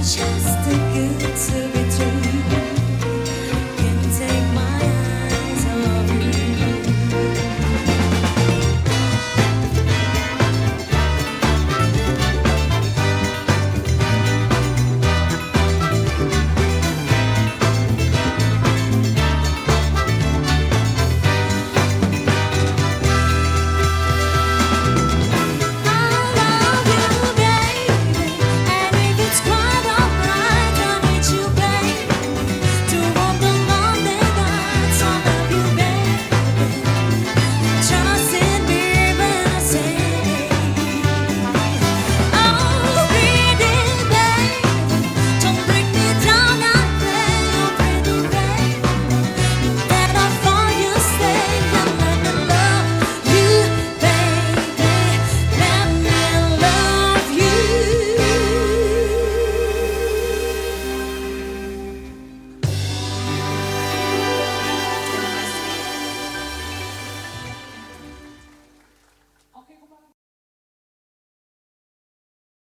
just too good to be